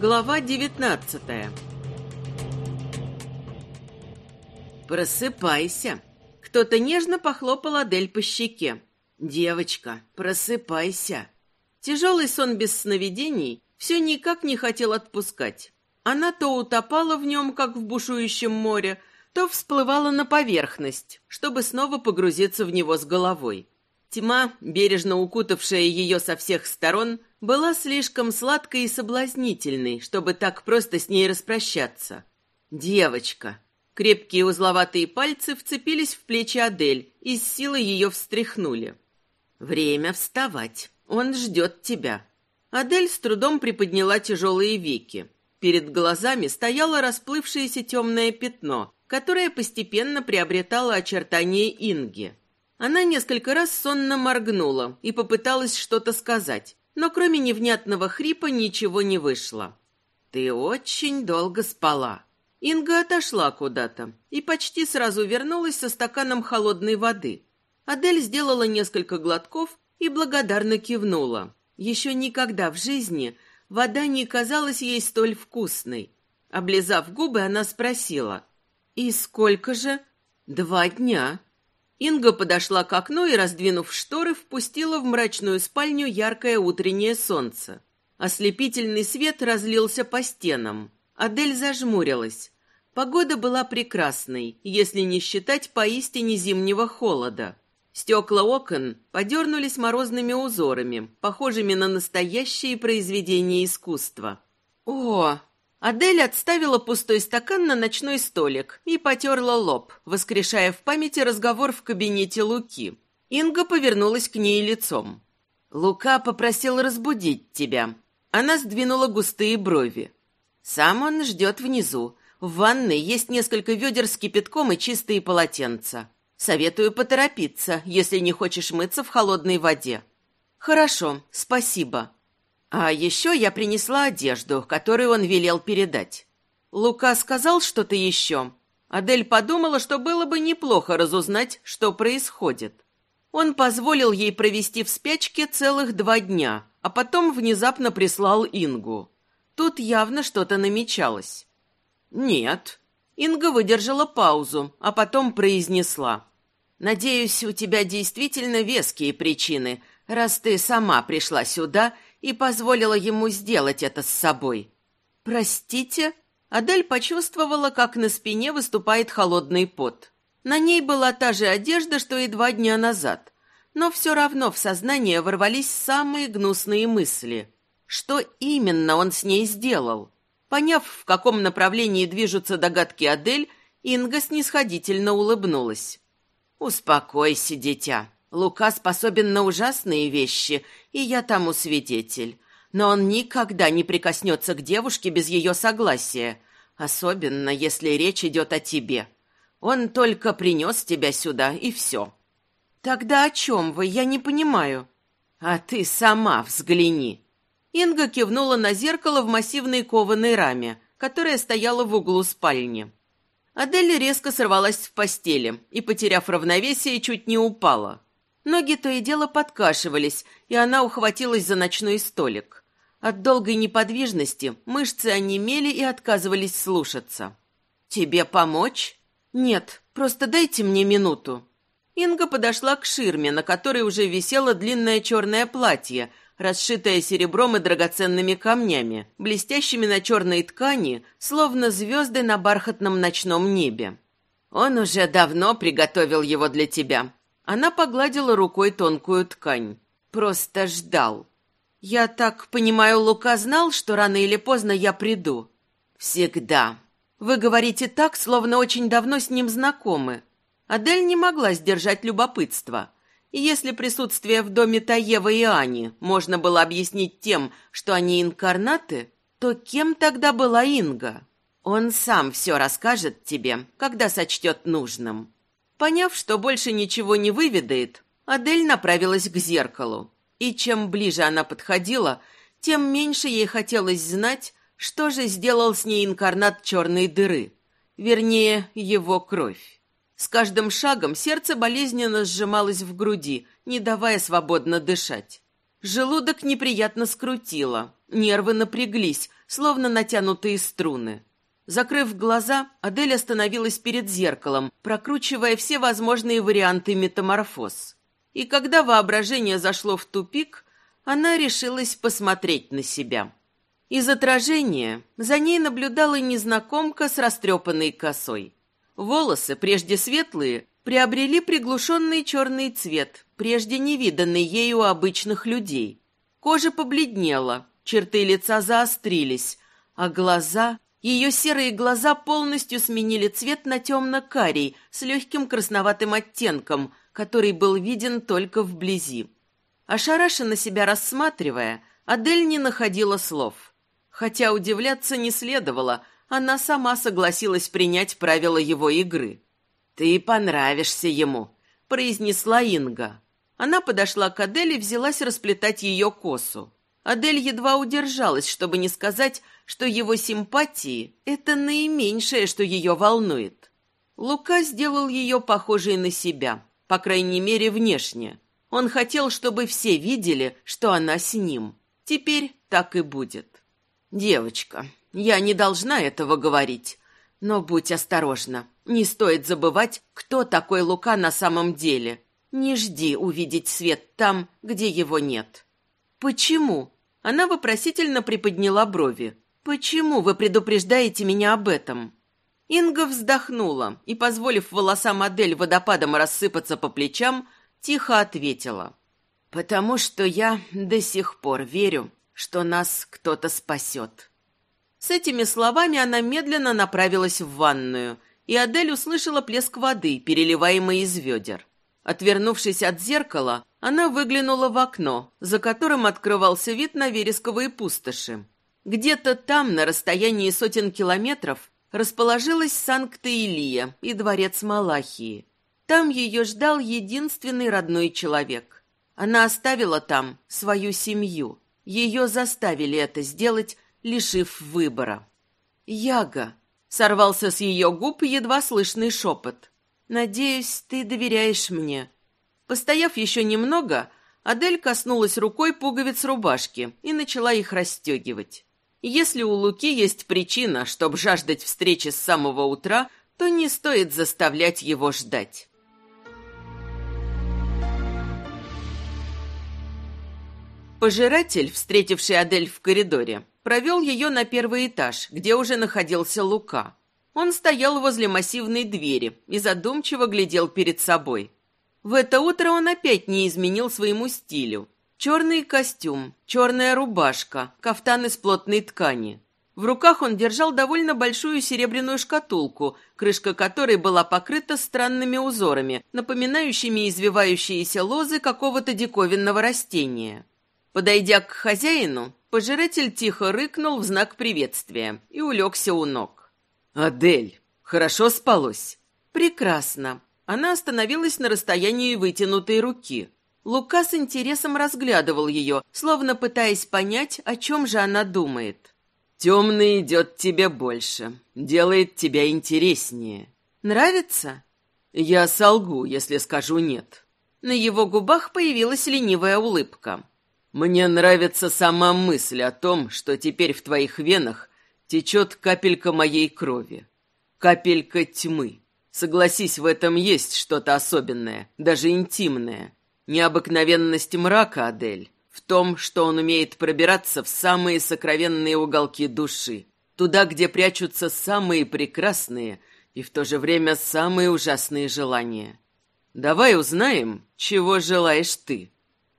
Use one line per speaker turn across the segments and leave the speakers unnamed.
Глава девятнадцатая «Просыпайся!» Кто-то нежно похлопал Адель по щеке. «Девочка, просыпайся!» Тяжелый сон без сновидений все никак не хотел отпускать. Она то утопала в нем, как в бушующем море, то всплывала на поверхность, чтобы снова погрузиться в него с головой. Тьма, бережно укутавшая ее со всех сторон, была слишком сладкой и соблазнительной, чтобы так просто с ней распрощаться. «Девочка!» Крепкие узловатые пальцы вцепились в плечи Адель и с силой ее встряхнули. «Время вставать. Он ждет тебя». Адель с трудом приподняла тяжелые веки. Перед глазами стояло расплывшееся темное пятно, которое постепенно приобретало очертания Инги. Она несколько раз сонно моргнула и попыталась что-то сказать, но кроме невнятного хрипа ничего не вышло. «Ты очень долго спала». Инга отошла куда-то и почти сразу вернулась со стаканом холодной воды. Адель сделала несколько глотков и благодарно кивнула. Еще никогда в жизни вода не казалась ей столь вкусной. Облизав губы, она спросила. «И сколько же?» «Два дня». Инга подошла к окну и, раздвинув шторы, впустила в мрачную спальню яркое утреннее солнце. Ослепительный свет разлился по стенам. Адель зажмурилась. Погода была прекрасной, если не считать поистине зимнего холода. Стекла окон подернулись морозными узорами, похожими на настоящие произведения искусства. «О, Адель отставила пустой стакан на ночной столик и потерла лоб, воскрешая в памяти разговор в кабинете Луки. Инга повернулась к ней лицом. «Лука попросил разбудить тебя». Она сдвинула густые брови. «Сам он ждет внизу. В ванной есть несколько ведер с кипятком и чистые полотенца. Советую поторопиться, если не хочешь мыться в холодной воде». «Хорошо, спасибо», а еще я принесла одежду, которую он велел передать. Лука сказал что-то еще. Адель подумала, что было бы неплохо разузнать, что происходит. Он позволил ей провести в спячке целых два дня, а потом внезапно прислал Ингу. Тут явно что-то намечалось. «Нет». Инга выдержала паузу, а потом произнесла. «Надеюсь, у тебя действительно веские причины, раз ты сама пришла сюда и позволила ему сделать это с собой. «Простите?» Адель почувствовала, как на спине выступает холодный пот. На ней была та же одежда, что и два дня назад. Но все равно в сознание ворвались самые гнусные мысли. Что именно он с ней сделал? Поняв, в каком направлении движутся догадки Адель, Инга снисходительно улыбнулась. «Успокойся, дитя. Лука способен на ужасные вещи, и я тому свидетель. Но он никогда не прикоснется к девушке без ее согласия, особенно если речь идет о тебе. Он только принес тебя сюда, и все. Тогда о чем вы? Я не понимаю. А ты сама взгляни. Инга кивнула на зеркало в массивной кованой раме, которая стояла в углу спальни. Адель резко сорвалась в постели и, потеряв равновесие, чуть не упала. Ноги то и дело подкашивались, и она ухватилась за ночной столик. От долгой неподвижности мышцы онемели и отказывались слушаться. «Тебе помочь?» «Нет, просто дайте мне минуту». Инга подошла к ширме, на которой уже висело длинное черное платье, расшитое серебром и драгоценными камнями, блестящими на черной ткани, словно звезды на бархатном ночном небе. «Он уже давно приготовил его для тебя», она погладила рукой тонкую ткань. Просто ждал. «Я так понимаю, Лука знал, что рано или поздно я приду?» «Всегда. Вы говорите так, словно очень давно с ним знакомы». Адель не могла сдержать любопытство. И если присутствие в доме Таева и Ани можно было объяснить тем, что они инкарнаты, то кем тогда была Инга? Он сам все расскажет тебе, когда сочтет нужным. Поняв, что больше ничего не выведает, Адель направилась к зеркалу. И чем ближе она подходила, тем меньше ей хотелось знать, что же сделал с ней инкарнат черной дыры. Вернее, его кровь. С каждым шагом сердце болезненно сжималось в груди, не давая свободно дышать. Желудок неприятно скрутило, нервы напряглись, словно натянутые струны. Закрыв глаза, Адель остановилась перед зеркалом, прокручивая все возможные варианты метаморфоз. И когда воображение зашло в тупик, она решилась посмотреть на себя. Из отражения за ней наблюдала незнакомка с растрепанной косой. Волосы, прежде светлые, приобрели приглушенный черный цвет, прежде не виданный ею у обычных людей. Кожа побледнела, черты лица заострились, а глаза... Ее серые глаза полностью сменили цвет на темно-карий с легким красноватым оттенком, который был виден только вблизи. Ошарашенно себя рассматривая, Адель не находила слов. Хотя удивляться не следовало, она сама согласилась принять правила его игры. «Ты понравишься ему», — произнесла Инга. Она подошла к Адель и взялась расплетать ее косу. Адель едва удержалась, чтобы не сказать, что его симпатии — это наименьшее, что ее волнует. Лука сделал ее похожей на себя, по крайней мере, внешне. Он хотел, чтобы все видели, что она с ним. Теперь так и будет. «Девочка, я не должна этого говорить, но будь осторожна. Не стоит забывать, кто такой Лука на самом деле. Не жди увидеть свет там, где его нет. Почему? Она вопросительно приподняла брови. Почему вы предупреждаете меня об этом? Инга вздохнула и, позволив волосам модель водопадом рассыпаться по плечам, тихо ответила. «Потому что я до сих пор верю, что нас кто-то спасет». С этими словами она медленно направилась в ванную, и Адель услышала плеск воды, переливаемой из ведер. Отвернувшись от зеркала, она выглянула в окно, за которым открывался вид на вересковые пустоши. Где-то там, на расстоянии сотен километров, расположилась Санкт-Илия и дворец Малахии. Там ее ждал единственный родной человек. Она оставила там свою семью. Ее заставили это сделать лишив выбора. «Яга!» — сорвался с ее губ едва слышный шепот. «Надеюсь, ты доверяешь мне». Постояв еще немного, Адель коснулась рукой пуговиц рубашки и начала их расстегивать. Если у Луки есть причина, чтобы жаждать встречи с самого утра, то не стоит заставлять его ждать. Пожиратель, встретивший Адель в коридоре, провел ее на первый этаж, где уже находился Лука. Он стоял возле массивной двери и задумчиво глядел перед собой. В это утро он опять не изменил своему стилю. Черный костюм, черная рубашка, кафтан из плотной ткани. В руках он держал довольно большую серебряную шкатулку, крышка которой была покрыта странными узорами, напоминающими извивающиеся лозы какого-то диковинного растения. Подойдя к хозяину, Пожиратель тихо рыкнул в знак приветствия и улегся у ног. «Адель, хорошо спалось?» «Прекрасно». Она остановилась на расстоянии вытянутой руки. Лука с интересом разглядывал ее, словно пытаясь понять, о чем же она думает. «Темный идет тебе больше, делает тебя интереснее». «Нравится?» «Я солгу, если скажу нет». На его губах появилась ленивая улыбка. Мне нравится сама мысль о том, что теперь в твоих венах течет капелька моей крови. Капелька тьмы. Согласись, в этом есть что-то особенное, даже интимное. Необыкновенность мрака, Адель, в том, что он умеет пробираться в самые сокровенные уголки души, туда, где прячутся самые прекрасные и в то же время самые ужасные желания. Давай узнаем, чего желаешь ты.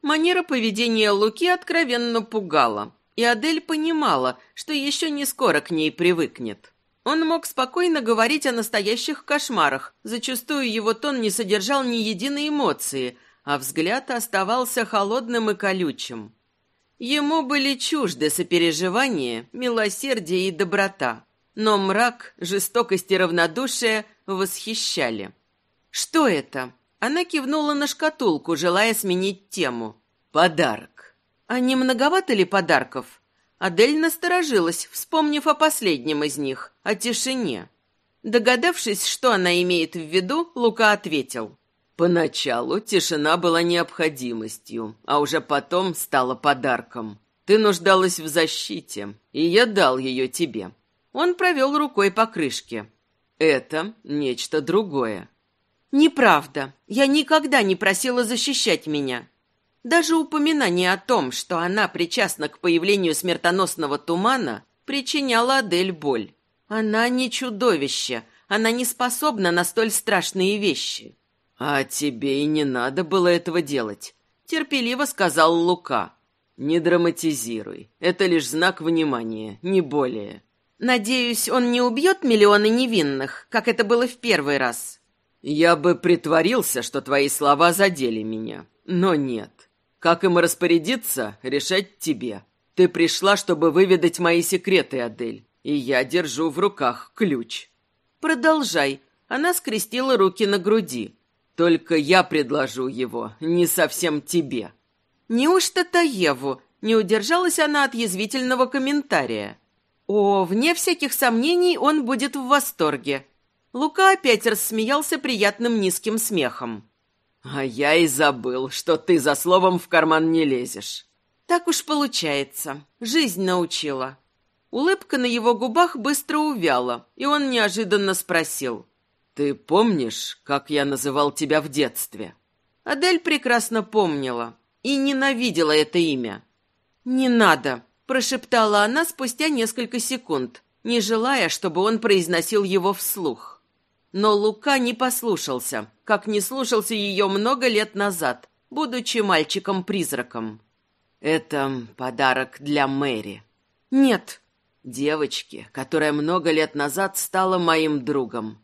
Манера поведения Луки откровенно пугала, и Адель понимала, что еще не скоро к ней привыкнет. Он мог спокойно говорить о настоящих кошмарах, зачастую его тон не содержал ни единой эмоции, а взгляд оставался холодным и колючим. Ему были чужды сопереживание, милосердие и доброта, но мрак, жестокость и равнодушие восхищали. «Что это?» Она кивнула на шкатулку, желая сменить тему. «Подарок». «А не многовато ли подарков?» Адель насторожилась, вспомнив о последнем из них, о тишине. Догадавшись, что она имеет в виду, Лука ответил. Поначалу тишина была необходимостью, а уже потом стала подарком. Ты нуждалась в защите, и я дал ее тебе. Он провел рукой по крышке. Это нечто другое. Неправда. Я никогда не просила защищать меня. Даже упоминание о том, что она причастна к появлению смертоносного тумана, причиняло Адель боль. Она не чудовище, она не способна на столь страшные вещи. А тебе и не надо было этого делать, терпеливо сказал Лука. Не драматизируй. Это лишь знак внимания, не более. Надеюсь, он не убьет миллионы невинных, как это было в первый раз. Я бы притворился, что твои слова задели меня, но нет. Как им распорядиться, решать тебе. Ты пришла, чтобы выведать мои секреты, Адель, и я держу в руках ключ. Продолжай. Она скрестила руки на груди. Только я предложу его, не совсем тебе. Неужто Таеву? Не удержалась она от язвительного комментария. О, вне всяких сомнений, он будет в восторге. Лука опять рассмеялся приятным низким смехом. А я и забыл, что ты за словом в карман не лезешь. Так уж получается. Жизнь научила. Улыбка на его губах быстро увяла, и он неожиданно спросил. «Ты помнишь, как я называл тебя в детстве?» Адель прекрасно помнила и ненавидела это имя. «Не надо», – прошептала она спустя несколько секунд, не желая, чтобы он произносил его вслух. Но Лука не послушался, как не слушался ее много лет назад, будучи мальчиком-призраком. «Это подарок для Мэри». «Нет». «Девочки, которая много лет назад стала моим другом».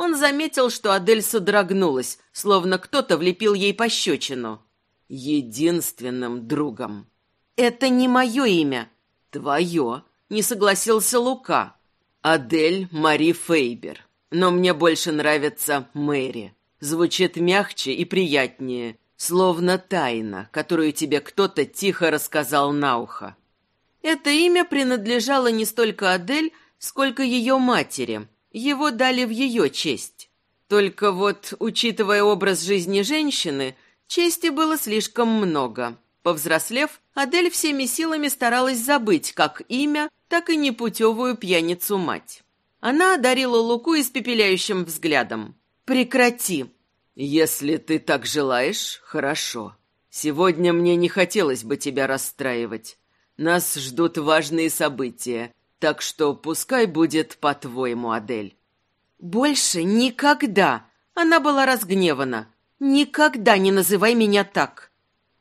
Он заметил, что Адель содрогнулась, словно кто-то влепил ей пощечину. «Единственным другом». «Это не мое имя». «Твое», — не согласился Лука. «Адель Мари Фейбер». Но мне больше нравится Мэри. Звучит мягче и приятнее, словно тайна, которую тебе кто-то тихо рассказал на ухо. Это имя принадлежало не столько Адель, сколько ее матери. Его дали в ее честь. Только вот, учитывая образ жизни женщины, чести было слишком много. Повзрослев, Адель всеми силами старалась забыть как имя, так и непутевую пьяницу-мать. Она одарила Луку испепеляющим взглядом. «Прекрати!» «Если ты так желаешь, хорошо. Сегодня мне не хотелось бы тебя расстраивать. Нас ждут важные события, так что пускай будет по-твоему, Адель». «Больше никогда!» Она была разгневана. «Никогда не называй меня так!»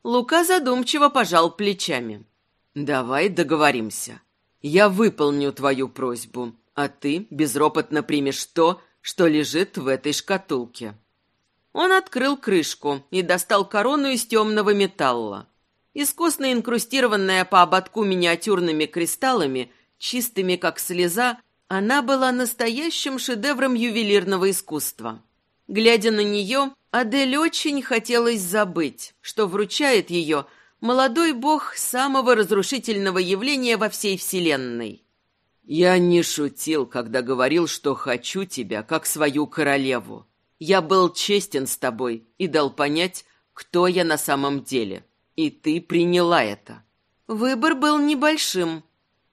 Лука задумчиво пожал плечами. «Давай договоримся. Я выполню твою просьбу, а ты безропотно примешь то, что лежит в этой шкатулке». Он открыл крышку и достал корону из темного металла. Искусно инкрустированная по ободку миниатюрными кристаллами, чистыми как слеза, она была настоящим шедевром ювелирного искусства. Глядя на нее, Адель очень хотелось забыть, что вручает ее молодой бог самого разрушительного явления во всей Вселенной. Я не шутил, когда говорил, что хочу тебя, как свою королеву. Я был честен с тобой и дал понять, кто я на самом деле. И ты приняла это. Выбор был небольшим.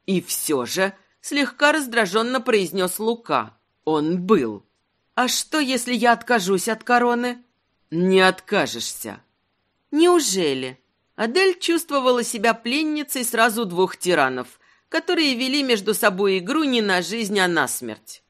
И все же, слегка раздраженно произнес Лука. Он был. А что, если я откажусь от короны? Не откажешься. Неужели? Адель чувствовала себя пленницей сразу двух тиранов – которые вели между собой игру не на жизнь, а на смерть.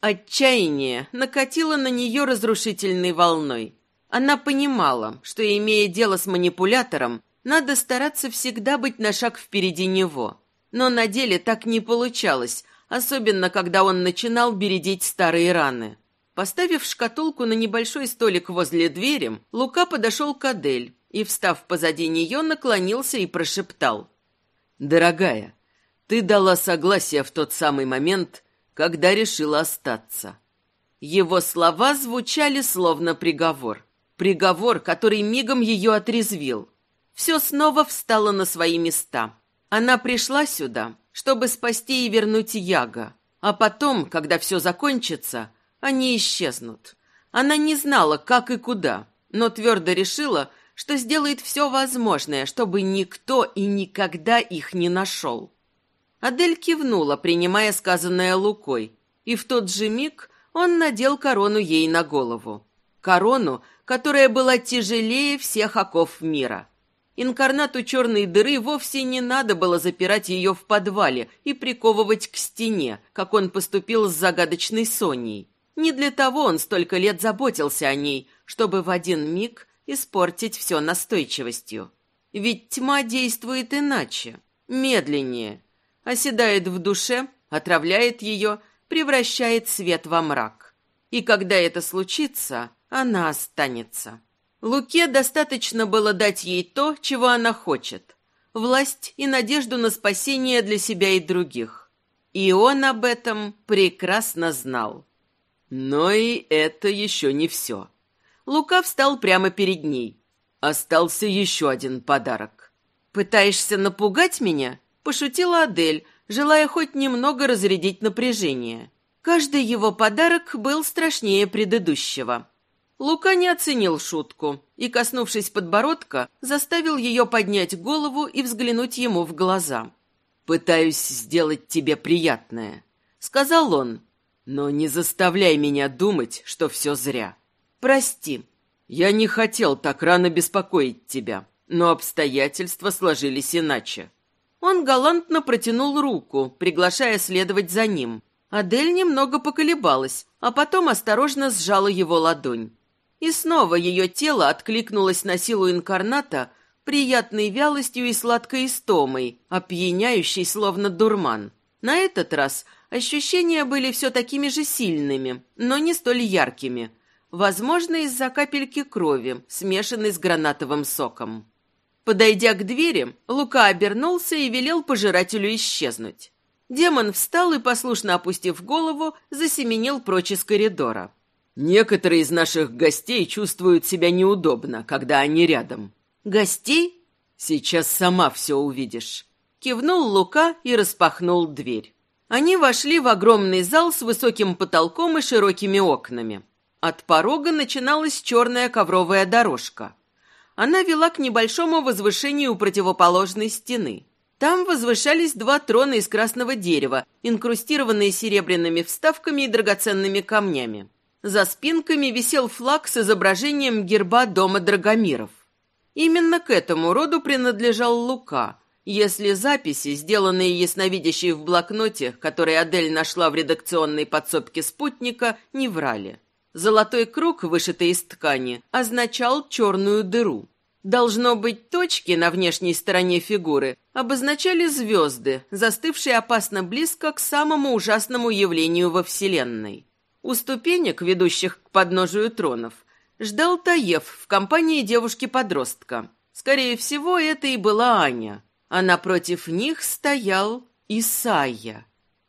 Отчаяние накатило на нее разрушительной волной. Она понимала, что, имея дело с манипулятором, надо стараться всегда быть на шаг впереди него. Но на деле так не получалось, особенно когда он начинал бередить старые раны. Поставив шкатулку на небольшой столик возле двери, Лука подошел к Адель и, встав позади нее, наклонился и прошептал. «Дорогая, ты дала согласие в тот самый момент, когда решила остаться. Его слова звучали словно приговор. Приговор, который мигом ее отрезвил. Все снова встало на свои места. Она пришла сюда, чтобы спасти и вернуть Яга. А потом, когда все закончится, они исчезнут. Она не знала, как и куда, но твердо решила, что сделает все возможное, чтобы никто и никогда их не нашел. Адель кивнула, принимая сказанное Лукой, и в тот же миг он надел корону ей на голову. Корону, которая была тяжелее всех оков мира. Инкарнату черной дыры вовсе не надо было запирать ее в подвале и приковывать к стене, как он поступил с загадочной Соней. Не для того он столько лет заботился о ней, чтобы в один миг испортить все настойчивостью. Ведь тьма действует иначе, медленнее, оседает в душе, отравляет ее, превращает свет во мрак. И когда это случится, она останется. Луке достаточно было дать ей то, чего она хочет. Власть и надежду на спасение для себя и других. И он об этом прекрасно знал. Но и это еще не все. Лука встал прямо перед ней. Остался еще один подарок. «Пытаешься напугать меня?» – пошутила Адель, желая хоть немного разрядить напряжение. Каждый его подарок был страшнее предыдущего. Лука не оценил шутку и, коснувшись подбородка, заставил ее поднять голову и взглянуть ему в глаза. «Пытаюсь сделать тебе приятное», — сказал он, — «но не заставляй меня думать, что все зря. Прости, я не хотел так рано беспокоить тебя, но обстоятельства сложились иначе. Он галантно протянул руку, приглашая следовать за ним. Адель немного поколебалась, а потом осторожно сжала его ладонь. И снова ее тело откликнулось на силу инкарната приятной вялостью и сладкой истомой, опьяняющей словно дурман. На этот раз ощущения были все такими же сильными, но не столь яркими. Возможно, из-за капельки крови, смешанной с гранатовым соком. Подойдя к двери, Лука обернулся и велел пожирателю исчезнуть. Демон встал и, послушно опустив голову, засеменил прочь из коридора. «Некоторые из наших гостей чувствуют себя неудобно, когда они рядом». «Гостей?» «Сейчас сама все увидишь». Кивнул Лука и распахнул дверь. Они вошли в огромный зал с высоким потолком и широкими окнами. От порога начиналась черная ковровая дорожка она вела к небольшому возвышению у противоположной стены. Там возвышались два трона из красного дерева, инкрустированные серебряными вставками и драгоценными камнями. За спинками висел флаг с изображением герба дома Драгомиров. Именно к этому роду принадлежал Лука, если записи, сделанные ясновидящей в блокноте, который Адель нашла в редакционной подсобке спутника, не врали. Золотой круг, вышитый из ткани, означал черную дыру. Должно быть, точки на внешней стороне фигуры обозначали звезды, застывшие опасно близко к самому ужасному явлению во Вселенной. У ступенек, ведущих к подножию тронов, ждал Таев в компании девушки-подростка. Скорее всего, это и была Аня. А напротив них стоял Исайя.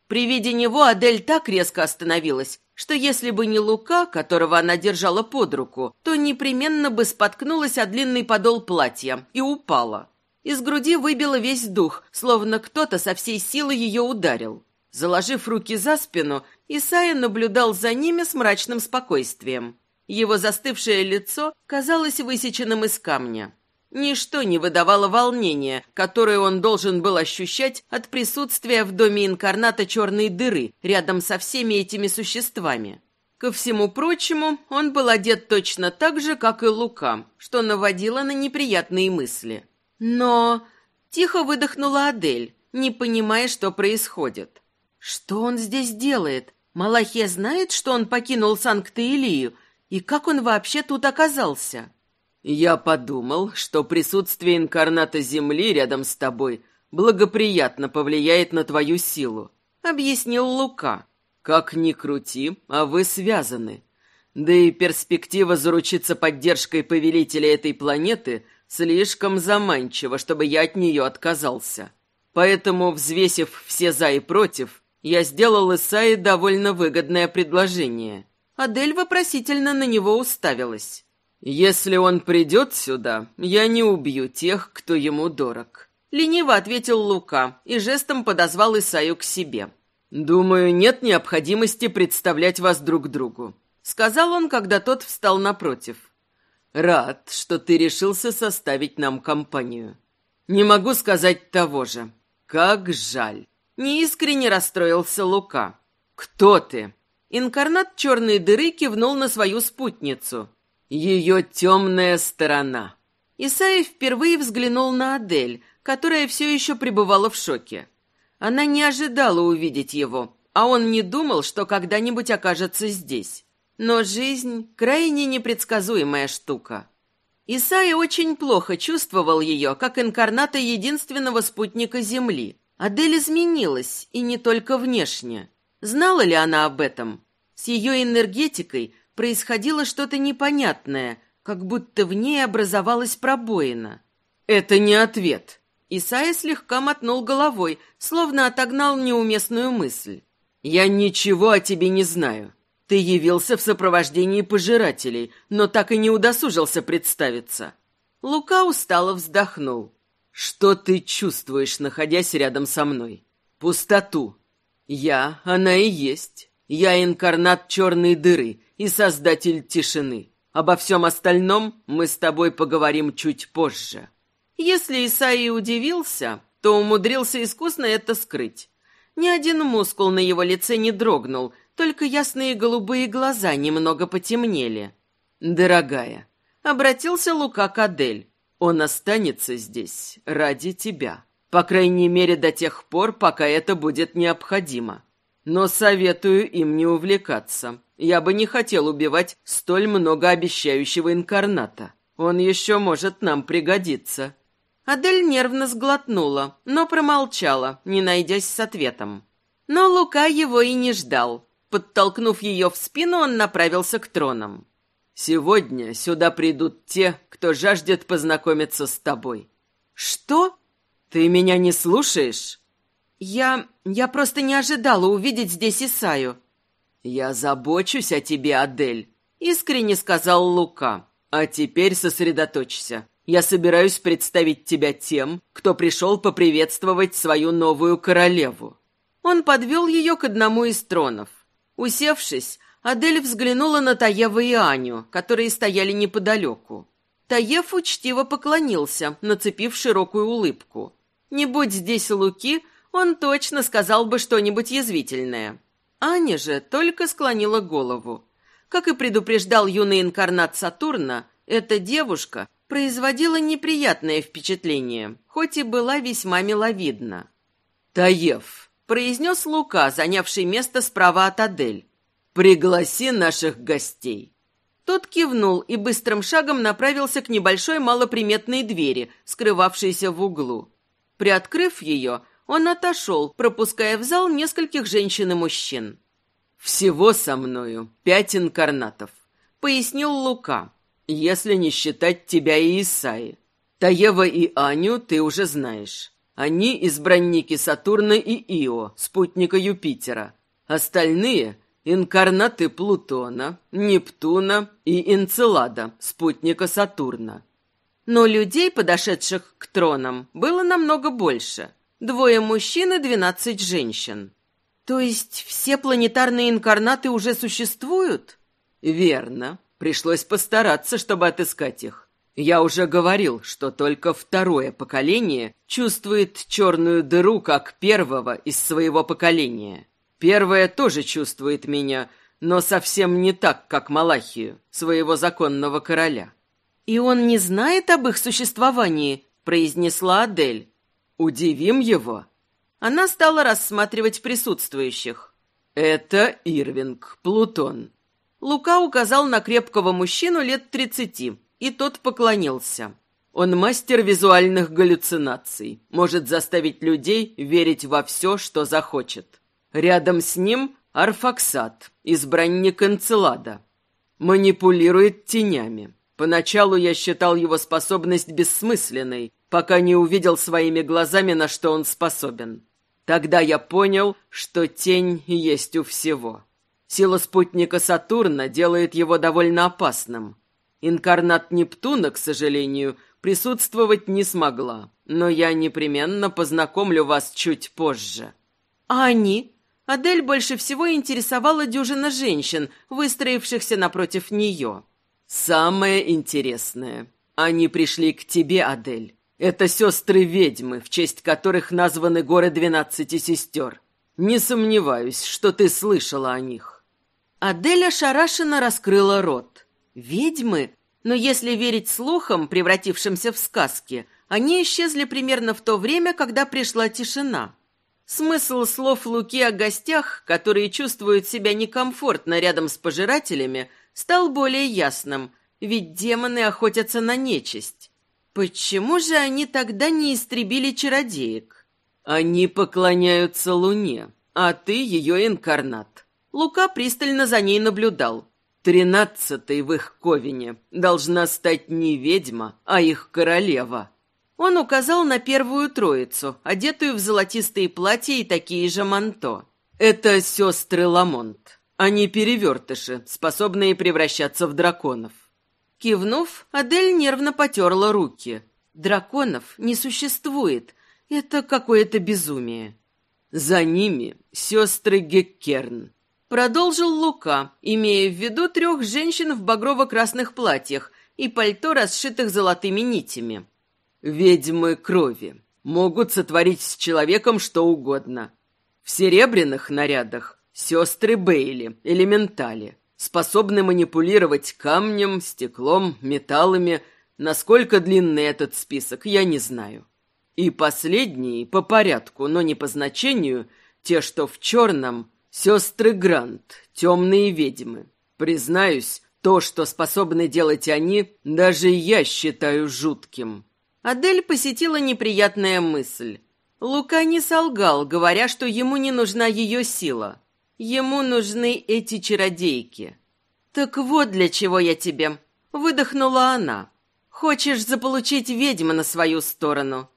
При виде него Адель так резко остановилась, что если бы не Лука, которого она держала под руку, то непременно бы споткнулась о длинный подол платья и упала. Из груди выбило весь дух, словно кто-то со всей силы ее ударил. Заложив руки за спину, Исайя наблюдал за ними с мрачным спокойствием. Его застывшее лицо казалось высеченным из камня. Ничто не выдавало волнения, которое он должен был ощущать от присутствия в доме инкарната черной дыры рядом со всеми этими существами. Ко всему прочему, он был одет точно так же, как и Лука, что наводило на неприятные мысли. Но... Тихо выдохнула Адель, не понимая, что происходит. Что он здесь делает? Малахия знает, что он покинул Санкт-Илию, и как он вообще тут оказался? Я подумал, что присутствие инкарната Земли рядом с тобой благоприятно повлияет на твою силу, объяснил Лука. Как ни крути, а вы связаны. Да и перспектива заручиться поддержкой повелителя этой планеты слишком заманчива, чтобы я от нее отказался. Поэтому, взвесив все «за» и «против», я сделал Исаи довольно выгодное предложение. Адель вопросительно на него уставилась. «Если он придет сюда, я не убью тех, кто ему дорог», — лениво ответил Лука и жестом подозвал Исаю к себе. «Думаю, нет необходимости представлять вас друг другу», — сказал он, когда тот встал напротив. Рад, что ты решился составить нам компанию. Не могу сказать того же. Как жаль. Неискренне расстроился Лука. Кто ты? Инкарнат черной дыры кивнул на свою спутницу. Ее темная сторона. Исаев впервые взглянул на Адель, которая все еще пребывала в шоке. Она не ожидала увидеть его, а он не думал, что когда-нибудь окажется здесь. Но жизнь – крайне непредсказуемая штука. Исайя очень плохо чувствовал ее, как инкарната единственного спутника Земли. Адель изменилась, и не только внешне. Знала ли она об этом? С ее энергетикой происходило что-то непонятное, как будто в ней образовалась пробоина. «Это не ответ», Исайя слегка мотнул головой, словно отогнал неуместную мысль. «Я ничего о тебе не знаю. Ты явился в сопровождении пожирателей, но так и не удосужился представиться». Лука устало вздохнул. «Что ты чувствуешь, находясь рядом со мной? Пустоту. Я, она и есть. Я инкарнат черной дыры и создатель тишины. Обо всем остальном мы с тобой поговорим чуть позже». Если Исаи удивился, то умудрился искусно это скрыть. Ни один мускул на его лице не дрогнул, только ясные голубые глаза немного потемнели. «Дорогая», — обратился Лука к Адель, — «он останется здесь ради тебя, по крайней мере до тех пор, пока это будет необходимо. Но советую им не увлекаться. Я бы не хотел убивать столь многообещающего инкарната. Он еще может нам пригодиться». Адель нервно сглотнула, но промолчала, не найдясь с ответом. Но Лука его и не ждал. Подтолкнув ее в спину, он направился к тронам. «Сегодня сюда придут те, кто жаждет познакомиться с тобой». «Что? Ты меня не слушаешь?» «Я... я просто не ожидала увидеть здесь Исаю». «Я забочусь о тебе, Адель», — искренне сказал Лука. «А теперь сосредоточься. Я собираюсь представить тебя тем, кто пришел поприветствовать свою новую королеву». Он подвел ее к одному из тронов. Усевшись, Адель взглянула на Таева и Аню, которые стояли неподалеку. Таев учтиво поклонился, нацепив широкую улыбку. Не будь здесь Луки, он точно сказал бы что-нибудь язвительное. Аня же только склонила голову. Как и предупреждал юный инкарнат Сатурна, эта девушка производила неприятное впечатление, хоть и была весьма миловидна. «Таев», — произнес Лука, занявший место справа от Адель, — «пригласи наших гостей». Тот кивнул и быстрым шагом направился к небольшой малоприметной двери, скрывавшейся в углу. Приоткрыв ее, он отошел, пропуская в зал нескольких женщин и мужчин. «Всего со мною пять инкарнатов», — пояснил Лука если не считать тебя и Исаи. Таева и Аню ты уже знаешь. Они избранники Сатурна и Ио, спутника Юпитера. Остальные – инкарнаты Плутона, Нептуна и Энцелада, спутника Сатурна. Но людей, подошедших к тронам, было намного больше. Двое мужчин и двенадцать женщин. То есть все планетарные инкарнаты уже существуют? Верно. Пришлось постараться, чтобы отыскать их. Я уже говорил, что только второе поколение чувствует черную дыру как первого из своего поколения. Первое тоже чувствует меня, но совсем не так, как Малахию, своего законного короля. «И он не знает об их существовании», — произнесла Адель. «Удивим его». Она стала рассматривать присутствующих. «Это Ирвинг, Плутон. Лука указал на крепкого мужчину лет тридцати, и тот поклонился. Он мастер визуальных галлюцинаций, может заставить людей верить во все, что захочет. Рядом с ним Арфаксат, избранник Энцелада. Манипулирует тенями. Поначалу я считал его способность бессмысленной, пока не увидел своими глазами, на что он способен. Тогда я понял, что тень есть у всего. Сила спутника Сатурна делает его довольно опасным. Инкарнат Нептуна, к сожалению, присутствовать не смогла, но я непременно познакомлю вас чуть позже. А они? Адель больше всего интересовала дюжина женщин, выстроившихся напротив нее.
Самое интересное. Они пришли к тебе, Адель. Это сестры-ведьмы, в честь которых названы горы двенадцати сестер. Не сомневаюсь, что ты слышала о них.
Адель ошарашенно раскрыла рот. Ведьмы? Но если верить слухам, превратившимся в сказки, они исчезли примерно в то время, когда пришла тишина. Смысл слов Луки о гостях, которые чувствуют себя некомфортно рядом с пожирателями, стал более ясным, ведь демоны охотятся на нечисть. Почему же они тогда не истребили чародеек?
Они поклоняются Луне, а ты ее инкарнат.
Лука пристально за ней наблюдал.
Тринадцатой в их ковине должна стать не ведьма, а их королева.
Он указал на первую троицу, одетую в золотистые платья и такие же манто.
Это сестры Ламонт. Они перевертыши, способные превращаться в драконов.
Кивнув, Адель нервно потерла руки. Драконов не существует. Это какое-то безумие.
За ними сестры Геккерн.
Продолжил Лука, имея в виду трех женщин в багрово-красных платьях и пальто, расшитых золотыми нитями.
Ведьмы крови могут сотворить с человеком что угодно. В серебряных нарядах сестры Бейли, элементали способны манипулировать камнем, стеклом, металлами. Насколько длинный этот список, я не знаю. И последние, по порядку, но не по значению, те, что в черном, сестры Грант, темные ведьмы. Признаюсь, то, что способны делать они, даже я считаю жутким.
Адель посетила неприятная мысль. Лука не солгал, говоря, что ему не нужна ее сила. Ему нужны эти чародейки. Так вот для чего я тебе. Выдохнула она. Хочешь заполучить ведьму на свою сторону?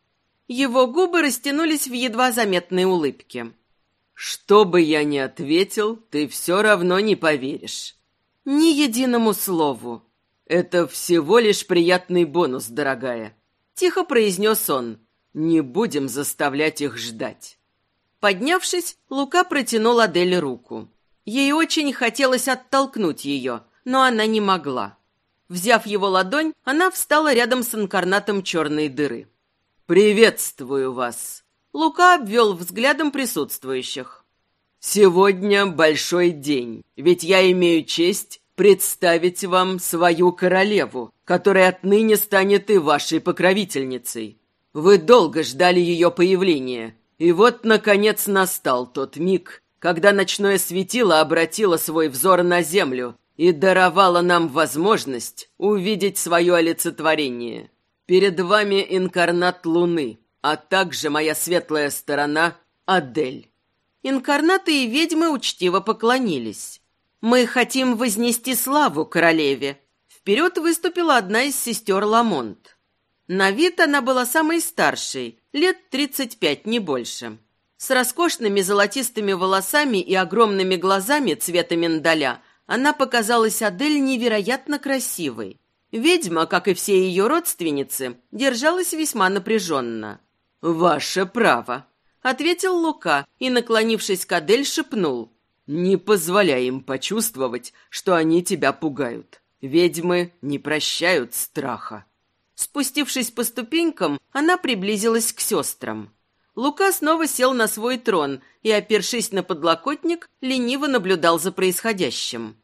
Его губы растянулись в едва заметной улыбке.
Что бы я ни ответил, ты все равно не поверишь.
Ни единому слову.
Это всего лишь приятный бонус, дорогая.
Тихо произнес он.
Не будем заставлять их ждать.
Поднявшись, Лука протянул Адель руку. Ей очень хотелось оттолкнуть ее, но она не могла. Взяв его ладонь, она встала рядом с инкарнатом черной дыры.
«Приветствую вас!»
Лука обвел взглядом присутствующих.
«Сегодня большой день, ведь я имею честь представить вам свою королеву, которая отныне станет и вашей покровительницей. Вы долго ждали ее появления, и вот, наконец, настал тот миг, когда ночное светило обратило свой взор на землю и даровало нам возможность увидеть свое олицетворение. Перед вами инкарнат Луны, а также моя светлая сторона Адель.
Инкарнаты и ведьмы учтиво поклонились. «Мы хотим вознести славу королеве». Вперед выступила одна из сестер Ламонт. На вид она была самой старшей, лет тридцать пять, не больше. С роскошными золотистыми волосами и огромными глазами цвета миндаля она показалась Адель невероятно красивой. Ведьма, как и все ее родственницы, держалась весьма напряженно.
«Ваше право», — ответил Лука и, наклонившись к Адель, шепнул. «Не позволяй им почувствовать, что они тебя пугают. Ведьмы не прощают страха».
Спустившись по ступенькам, она приблизилась к сестрам. Лука снова сел на свой трон и, опершись на подлокотник, лениво наблюдал за происходящим.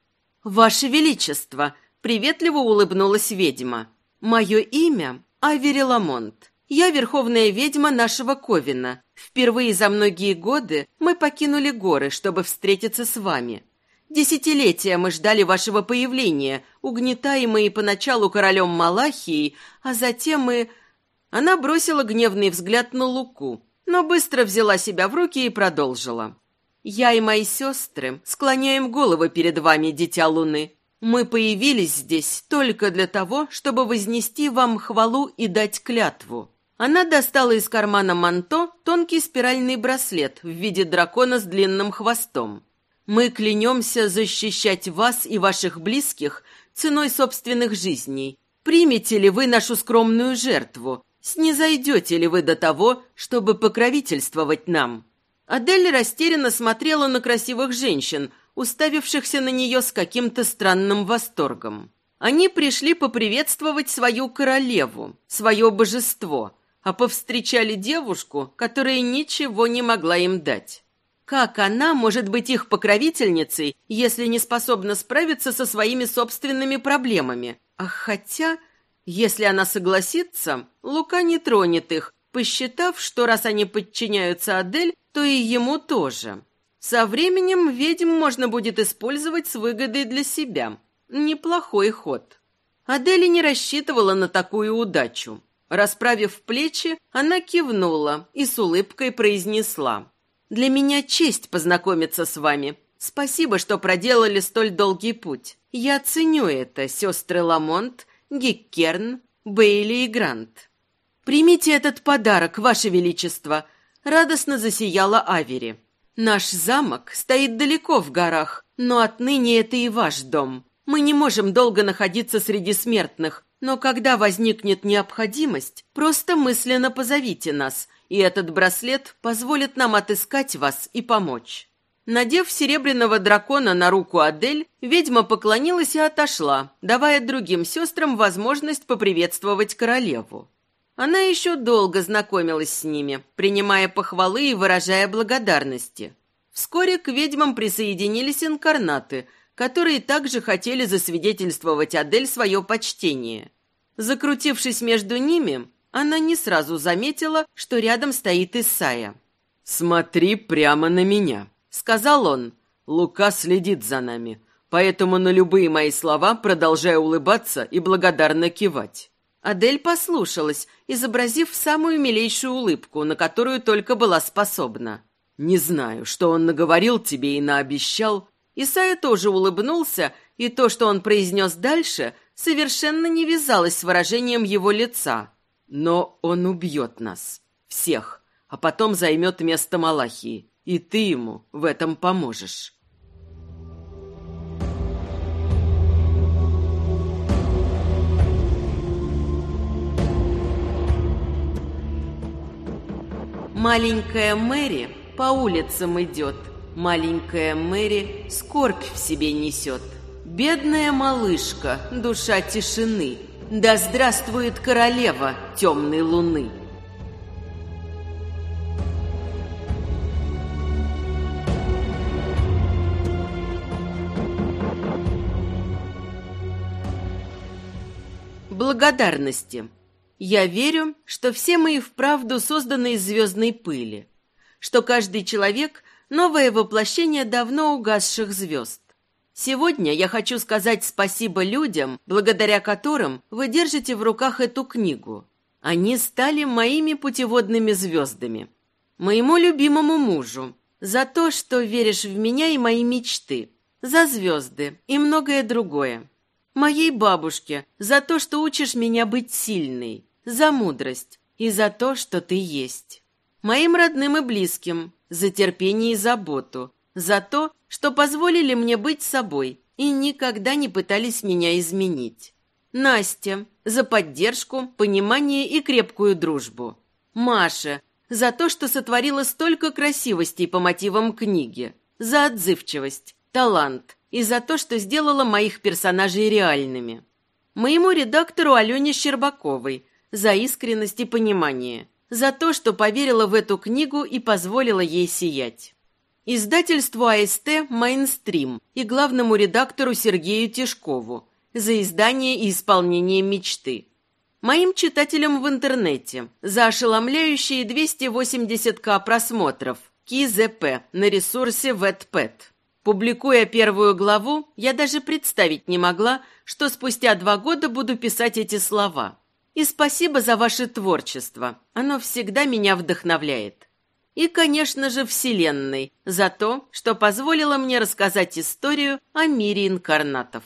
«Ваше Величество!» — приветливо улыбнулась ведьма. «Мое имя — Авери Ламонт. Я верховная ведьма нашего Ковина. Впервые за многие годы мы покинули горы, чтобы встретиться с вами. Десятилетия мы ждали вашего появления, угнетаемые поначалу королем Малахии, а затем мы...» Она бросила гневный взгляд на Луку, но быстро взяла себя в руки и продолжила. «Я и мои сестры склоняем головы перед вами, дитя Луны. Мы появились здесь только для того, чтобы вознести вам хвалу и дать клятву». Она достала из кармана манто тонкий спиральный браслет в виде дракона с длинным хвостом. Мы клянемся защищать вас и ваших близких ценой собственных жизней. Примете ли вы нашу скромную жертву? Снизойдете ли вы до того, чтобы покровительствовать нам?» Адель растерянно смотрела на красивых женщин, уставившихся на нее с каким-то странным восторгом. Они пришли поприветствовать свою королеву, свое божество, а повстречали девушку, которая ничего не могла им дать. Как она может быть их покровительницей, если не способна справиться со своими собственными проблемами? А хотя, если она согласится, Лука не тронет их, посчитав, что раз они подчиняются Адель, то и ему тоже. Со временем ведьм можно будет использовать с выгодой для себя. Неплохой ход. Адель не рассчитывала на такую удачу. Расправив плечи, она кивнула и с улыбкой произнесла. «Для меня честь познакомиться с вами. Спасибо, что проделали столь долгий путь. Я ценю это, сестры Ламонт, Гиккерн, Бейли и Грант. Примите этот подарок, Ваше Величество!» Радостно засияла Авери. «Наш замок стоит далеко в горах, но отныне это и ваш дом. Мы не можем долго находиться среди смертных, но когда возникнет необходимость, просто мысленно позовите нас, и этот браслет позволит нам отыскать вас и помочь». Надев серебряного дракона на руку Адель, ведьма поклонилась и отошла, давая другим сестрам возможность поприветствовать королеву. Она еще долго знакомилась с ними, принимая похвалы и выражая благодарности. Вскоре к ведьмам присоединились инкарнаты, которые также хотели засвидетельствовать Адель свое почтение. Закрутившись между ними, она не сразу заметила, что рядом стоит Исая.
«Смотри прямо на меня», — сказал он. «Лука следит за нами, поэтому на любые мои слова продолжай улыбаться и благодарно кивать».
Адель послушалась, изобразив самую милейшую улыбку, на которую только была способна.
«Не знаю, что он наговорил тебе и наобещал».
Исайя тоже улыбнулся, и то, что он произнес дальше, совершенно не вязалось с выражением его лица.
Но он убьет нас. Всех. А потом займет место Малахии. И ты ему в этом поможешь.
Маленькая Мэри по улицам идет. Маленькая Мэри скорбь в себе несет. Бедная малышка, душа тишины, да здравствует королева темной луны. Благодарности. Я верю, что все мы и вправду созданы из звездной пыли, что каждый человек – новое воплощение давно угасших звезд, Сегодня я хочу сказать спасибо людям, благодаря которым вы держите в руках эту книгу. Они стали моими путеводными звездами. Моему любимому мужу за то, что веришь в меня и мои мечты, за звезды и многое другое. Моей бабушке за то, что учишь меня быть сильной, за мудрость и за то, что ты есть. Моим родным и близким за терпение и заботу, за то, что позволили мне быть собой и никогда не пытались меня изменить. Настя за поддержку, понимание и крепкую дружбу. Маша за то, что сотворила столько красивостей по мотивам книги, за отзывчивость, талант и за то, что сделала моих персонажей реальными. Моему редактору Алене Щербаковой за искренность и понимание, за то, что поверила в эту книгу и позволила ей сиять издательству АСТ «Майнстрим» и главному редактору Сергею Тишкову за издание и исполнение мечты. Моим читателям в интернете за ошеломляющие 280к просмотров КИЗП на ресурсе Ветпэт. Публикуя первую главу, я даже представить не могла, что спустя два года буду писать эти слова. И спасибо за ваше творчество. Оно всегда меня вдохновляет и, конечно же, Вселенной за то, что позволило мне рассказать историю о мире инкарнатов.